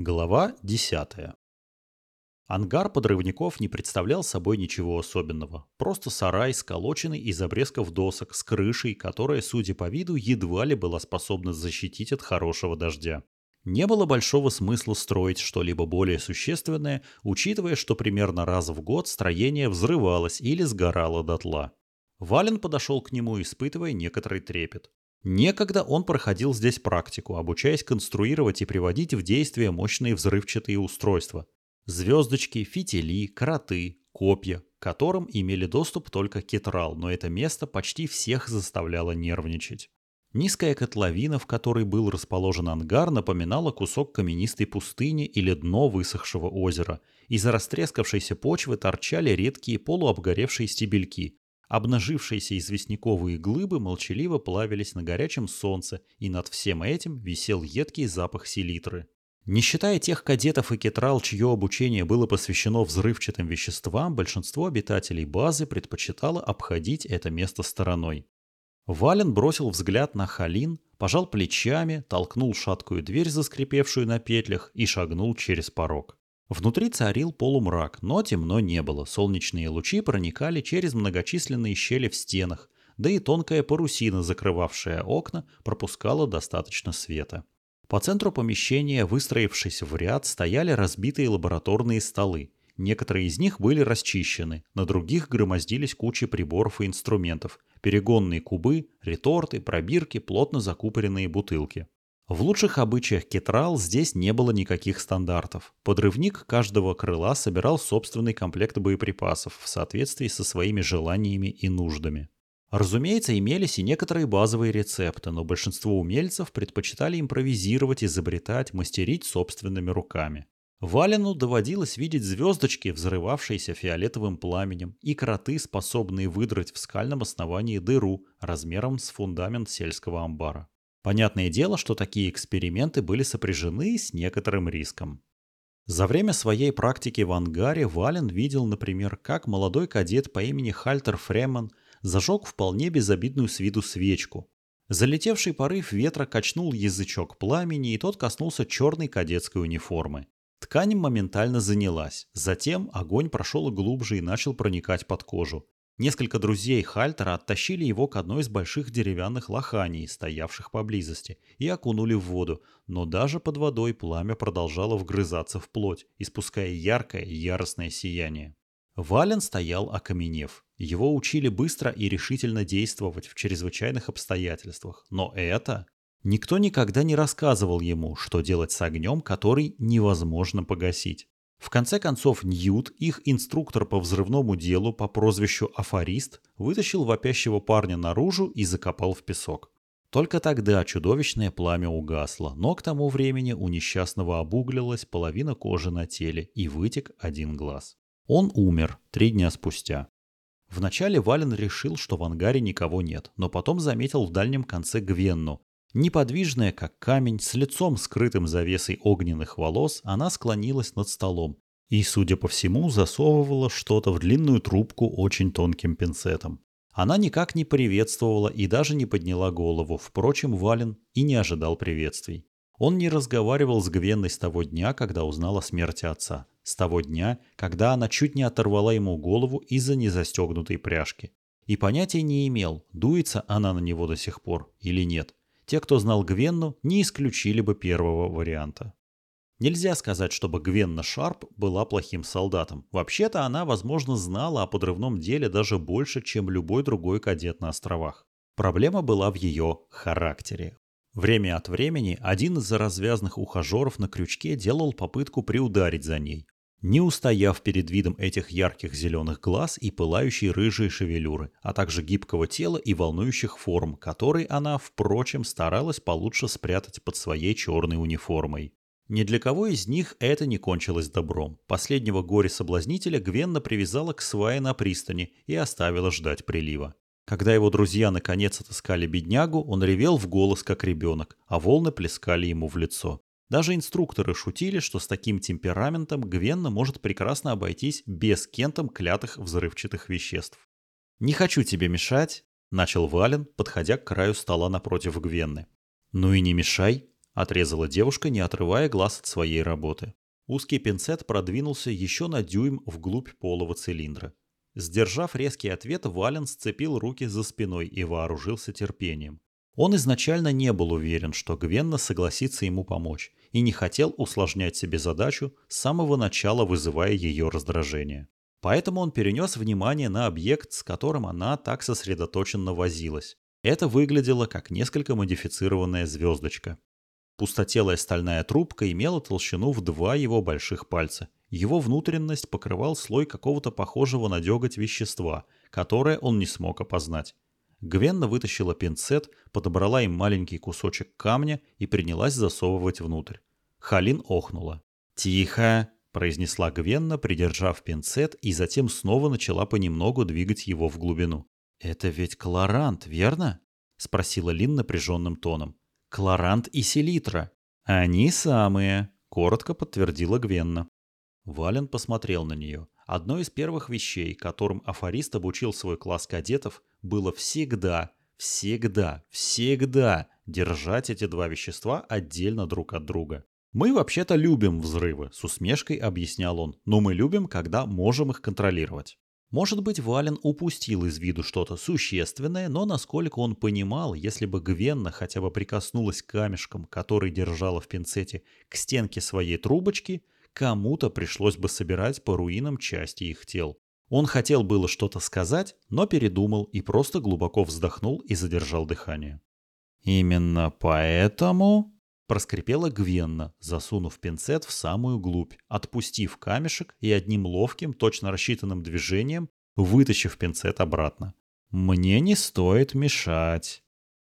Глава 10. Ангар подрывников не представлял собой ничего особенного. Просто сарай, сколоченный из обрезков досок, с крышей, которая, судя по виду, едва ли была способна защитить от хорошего дождя. Не было большого смысла строить что-либо более существенное, учитывая, что примерно раз в год строение взрывалось или сгорало дотла. Вален подошел к нему, испытывая некоторый трепет. Некогда он проходил здесь практику, обучаясь конструировать и приводить в действие мощные взрывчатые устройства. Звездочки, фитили, кроты, копья, к которым имели доступ только кетрал, но это место почти всех заставляло нервничать. Низкая котловина, в которой был расположен ангар, напоминала кусок каменистой пустыни или дно высохшего озера. Из-за растрескавшейся почвы торчали редкие полуобгоревшие стебельки, Обнажившиеся известняковые глыбы молчаливо плавились на горячем солнце, и над всем этим висел едкий запах селитры. Не считая тех кадетов и кетрал, чье обучение было посвящено взрывчатым веществам, большинство обитателей базы предпочитало обходить это место стороной. Вален бросил взгляд на Халин, пожал плечами, толкнул шаткую дверь, заскрипевшую на петлях, и шагнул через порог. Внутри царил полумрак, но темно не было. Солнечные лучи проникали через многочисленные щели в стенах, да и тонкая парусина, закрывавшая окна, пропускала достаточно света. По центру помещения, выстроившись в ряд, стояли разбитые лабораторные столы. Некоторые из них были расчищены, на других громоздились кучи приборов и инструментов, перегонные кубы, реторты, пробирки, плотно закупоренные бутылки. В лучших обычаях кетрал здесь не было никаких стандартов. Подрывник каждого крыла собирал собственный комплект боеприпасов в соответствии со своими желаниями и нуждами. Разумеется, имелись и некоторые базовые рецепты, но большинство умельцев предпочитали импровизировать, изобретать, мастерить собственными руками. Валену доводилось видеть звездочки, взрывавшиеся фиолетовым пламенем, и кроты, способные выдрать в скальном основании дыру размером с фундамент сельского амбара. Понятное дело, что такие эксперименты были сопряжены с некоторым риском. За время своей практики в ангаре Вален видел, например, как молодой кадет по имени Хальтер Фреман зажег вполне безобидную с виду свечку. Залетевший порыв ветра качнул язычок пламени, и тот коснулся черной кадетской униформы. Ткань моментально занялась. Затем огонь прошел глубже и начал проникать под кожу. Несколько друзей Хальтера оттащили его к одной из больших деревянных лоханий, стоявших поблизости, и окунули в воду, но даже под водой пламя продолжало вгрызаться в плоть, испуская яркое яростное сияние. Вален стоял окаменев. Его учили быстро и решительно действовать в чрезвычайных обстоятельствах, но это... Никто никогда не рассказывал ему, что делать с огнем, который невозможно погасить. В конце концов Ньют, их инструктор по взрывному делу по прозвищу Афорист, вытащил вопящего парня наружу и закопал в песок. Только тогда чудовищное пламя угасло, но к тому времени у несчастного обуглилась половина кожи на теле и вытек один глаз. Он умер три дня спустя. Вначале Вален решил, что в ангаре никого нет, но потом заметил в дальнем конце Гвенну, Неподвижная, как камень, с лицом скрытым завесой огненных волос, она склонилась над столом и, судя по всему, засовывала что-то в длинную трубку очень тонким пинцетом. Она никак не приветствовала и даже не подняла голову, впрочем, Вален и не ожидал приветствий. Он не разговаривал с Гвенной с того дня, когда узнал о смерти отца. С того дня, когда она чуть не оторвала ему голову из-за незастегнутой пряжки. И понятия не имел, дуется она на него до сих пор или нет. Те, кто знал Гвенну, не исключили бы первого варианта. Нельзя сказать, чтобы Гвенна Шарп была плохим солдатом. Вообще-то она, возможно, знала о подрывном деле даже больше, чем любой другой кадет на островах. Проблема была в ее характере. Время от времени один из развязных ухажеров на крючке делал попытку приударить за ней не устояв перед видом этих ярких зеленых глаз и пылающей рыжей шевелюры, а также гибкого тела и волнующих форм, которые она, впрочем, старалась получше спрятать под своей черной униформой. Ни для кого из них это не кончилось добром. Последнего горе-соблазнителя Гвенна привязала к свае на пристани и оставила ждать прилива. Когда его друзья наконец отыскали беднягу, он ревел в голос, как ребенок, а волны плескали ему в лицо. Даже инструкторы шутили, что с таким темпераментом Гвенна может прекрасно обойтись без кентом клятых взрывчатых веществ. «Не хочу тебе мешать», — начал Вален, подходя к краю стола напротив Гвенны. «Ну и не мешай», — отрезала девушка, не отрывая глаз от своей работы. Узкий пинцет продвинулся еще на дюйм вглубь полого цилиндра. Сдержав резкий ответ, Вален сцепил руки за спиной и вооружился терпением. Он изначально не был уверен, что Гвенна согласится ему помочь, и не хотел усложнять себе задачу, с самого начала вызывая ее раздражение. Поэтому он перенес внимание на объект, с которым она так сосредоточенно возилась. Это выглядело как несколько модифицированная звездочка. Пустотелая стальная трубка имела толщину в два его больших пальца. Его внутренность покрывал слой какого-то похожего на деготь вещества, которое он не смог опознать. Гвенна вытащила пинцет, подобрала им маленький кусочек камня и принялась засовывать внутрь. Халин охнула. «Тихо!» – произнесла Гвенна, придержав пинцет, и затем снова начала понемногу двигать его в глубину. «Это ведь колорант, верно?» – спросила Лин напряженным тоном. «Колорант и селитра». «Они самые», – коротко подтвердила Гвенна. Вален посмотрел на нее. Одной из первых вещей, которым афорист обучил свой класс кадетов, было всегда, всегда, всегда держать эти два вещества отдельно друг от друга. «Мы вообще-то любим взрывы», — с усмешкой объяснял он, «но мы любим, когда можем их контролировать». Может быть, Вален упустил из виду что-то существенное, но насколько он понимал, если бы Гвенна хотя бы прикоснулась камешком, который держала в пинцете, к стенке своей трубочки, кому-то пришлось бы собирать по руинам части их тел. Он хотел было что-то сказать, но передумал и просто глубоко вздохнул и задержал дыхание. «Именно поэтому...» – проскрипела Гвенна, засунув пинцет в самую глубь, отпустив камешек и одним ловким, точно рассчитанным движением вытащив пинцет обратно. «Мне не стоит мешать».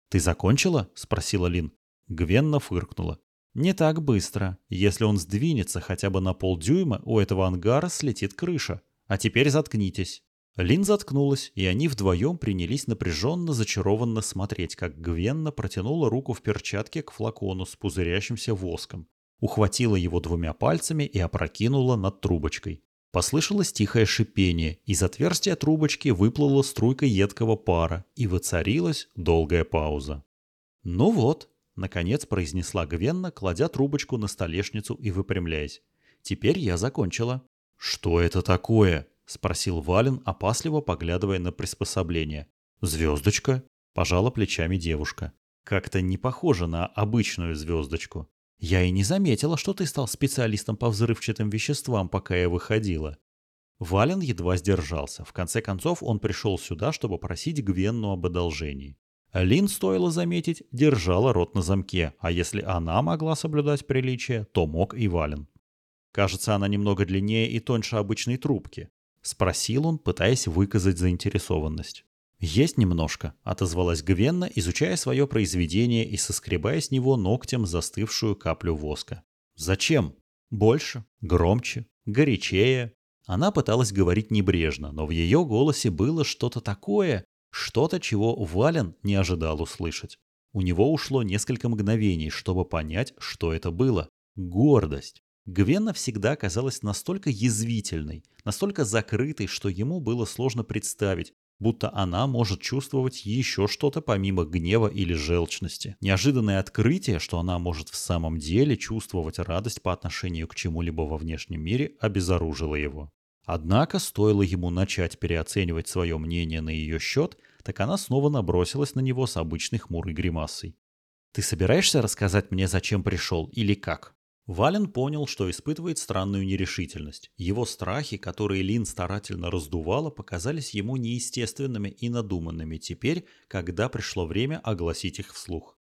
«Ты закончила?» – спросила Лин. Гвенна фыркнула. «Не так быстро. Если он сдвинется хотя бы на полдюйма, у этого ангара слетит крыша. А теперь заткнитесь». Лин заткнулась, и они вдвоем принялись напряженно, зачарованно смотреть, как Гвенна протянула руку в перчатке к флакону с пузырящимся воском, ухватила его двумя пальцами и опрокинула над трубочкой. Послышалось тихое шипение, из отверстия трубочки выплыла струйка едкого пара, и воцарилась долгая пауза. «Ну вот», — наконец произнесла Гвенна, кладя трубочку на столешницу и выпрямляясь. «Теперь я закончила». «Что это такое?» — спросил Вален, опасливо поглядывая на приспособление. «Звездочка?» — пожала плечами девушка. «Как-то не похоже на обычную звездочку. Я и не заметила, что ты стал специалистом по взрывчатым веществам, пока я выходила». Вален едва сдержался. В конце концов, он пришел сюда, чтобы просить Гвенну об одолжении. Лин, стоило заметить, держала рот на замке, а если она могла соблюдать приличие, то мог и Вален. Кажется, она немного длиннее и тоньше обычной трубки. Спросил он, пытаясь выказать заинтересованность. «Есть немножко», — отозвалась Гвенна, изучая свое произведение и соскребая с него ногтем застывшую каплю воска. «Зачем? Больше? Громче? Горячее?» Она пыталась говорить небрежно, но в ее голосе было что-то такое, что-то, чего Вален не ожидал услышать. У него ушло несколько мгновений, чтобы понять, что это было. Гордость. Гвенна всегда казалась настолько язвительной, настолько закрытой, что ему было сложно представить, будто она может чувствовать еще что-то помимо гнева или желчности. Неожиданное открытие, что она может в самом деле чувствовать радость по отношению к чему-либо во внешнем мире, обезоружило его. Однако, стоило ему начать переоценивать свое мнение на ее счет, так она снова набросилась на него с обычной хмурой гримасой. «Ты собираешься рассказать мне, зачем пришел или как?» Вален понял, что испытывает странную нерешительность. Его страхи, которые Лин старательно раздувала, показались ему неестественными и надуманными теперь, когда пришло время огласить их вслух.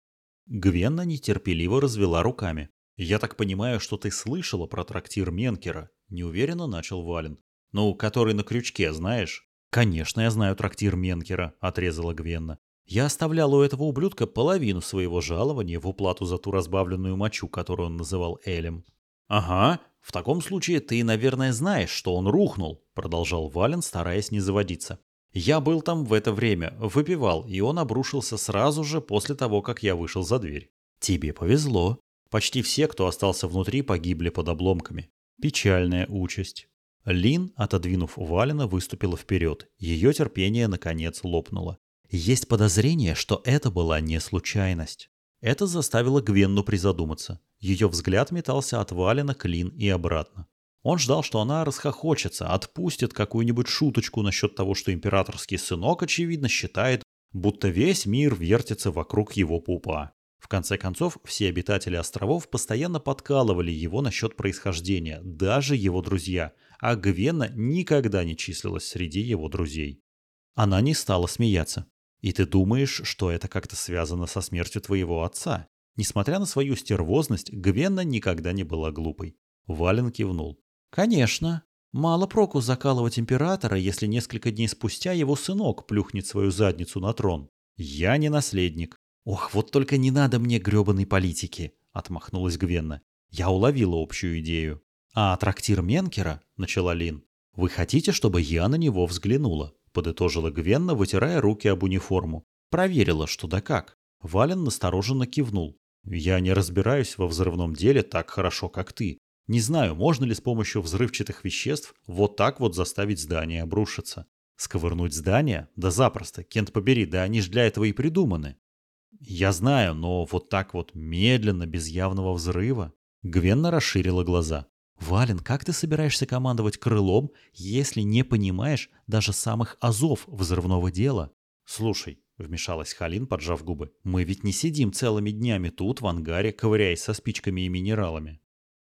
Гвенна нетерпеливо развела руками. «Я так понимаю, что ты слышала про трактир Менкера?» – неуверенно начал Вален. «Ну, который на крючке, знаешь?» «Конечно, я знаю трактир Менкера», – отрезала Гвенна. Я оставлял у этого ублюдка половину своего жалования в уплату за ту разбавленную мочу, которую он называл Элем. «Ага, в таком случае ты, наверное, знаешь, что он рухнул», — продолжал Вален, стараясь не заводиться. «Я был там в это время, выпивал, и он обрушился сразу же после того, как я вышел за дверь. Тебе повезло. Почти все, кто остался внутри, погибли под обломками. Печальная участь». Лин, отодвинув Валена, выступила вперед. Ее терпение, наконец, лопнуло. Есть подозрение, что это была не случайность. Это заставило Гвенну призадуматься. Ее взгляд метался от Валена к Лин и обратно. Он ждал, что она расхохочется, отпустит какую-нибудь шуточку насчет того, что императорский сынок, очевидно, считает, будто весь мир вертится вокруг его пупа. В конце концов, все обитатели островов постоянно подкалывали его насчет происхождения, даже его друзья, а Гвена никогда не числилась среди его друзей. Она не стала смеяться. «И ты думаешь, что это как-то связано со смертью твоего отца?» Несмотря на свою стервозность, Гвенна никогда не была глупой. Вален кивнул. «Конечно. Мало проку закалывать императора, если несколько дней спустя его сынок плюхнет свою задницу на трон. Я не наследник. Ох, вот только не надо мне грёбаной политики», — отмахнулась Гвенна. «Я уловила общую идею». «А трактир Менкера?» — начала Лин. «Вы хотите, чтобы я на него взглянула?» — подытожила Гвенна, вытирая руки об униформу. Проверила, что да как. Вален настороженно кивнул. «Я не разбираюсь во взрывном деле так хорошо, как ты. Не знаю, можно ли с помощью взрывчатых веществ вот так вот заставить здание обрушиться. Сковырнуть здание? Да запросто, Кент побери, да они ж для этого и придуманы. Я знаю, но вот так вот медленно, без явного взрыва. Гвенна расширила глаза. Вален, как ты собираешься командовать крылом, если не понимаешь даже самых азов взрывного дела? Слушай, вмешалась Халин, поджав губы, мы ведь не сидим целыми днями тут, в ангаре, ковыряясь со спичками и минералами.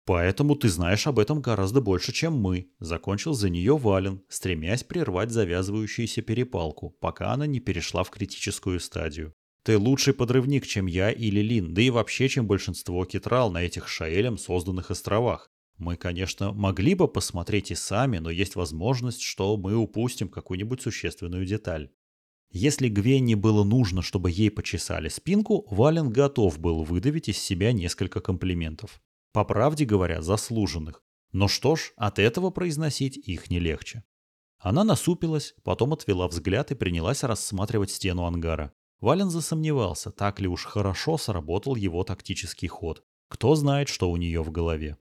Поэтому ты знаешь об этом гораздо больше, чем мы, закончил за нее Вален, стремясь прервать завязывающуюся перепалку, пока она не перешла в критическую стадию. Ты лучший подрывник, чем я или Лин, да и вообще, чем большинство китрал на этих Шаэлем созданных островах. Мы, конечно, могли бы посмотреть и сами, но есть возможность, что мы упустим какую-нибудь существенную деталь. Если Гвенни было нужно, чтобы ей почесали спинку, Вален готов был выдавить из себя несколько комплиментов. По правде говоря, заслуженных. Но что ж, от этого произносить их не легче. Она насупилась, потом отвела взгляд и принялась рассматривать стену ангара. Вален засомневался, так ли уж хорошо сработал его тактический ход. Кто знает, что у нее в голове.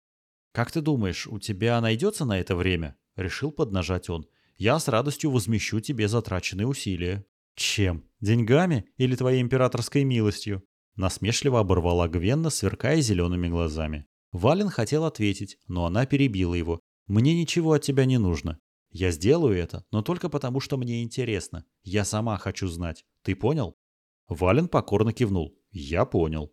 «Как ты думаешь, у тебя найдется на это время?» — решил поднажать он. «Я с радостью возмещу тебе затраченные усилия». «Чем? Деньгами или твоей императорской милостью?» Насмешливо оборвала Гвенна, сверкая зелеными глазами. Вален хотел ответить, но она перебила его. «Мне ничего от тебя не нужно. Я сделаю это, но только потому, что мне интересно. Я сама хочу знать. Ты понял?» Вален покорно кивнул. «Я понял».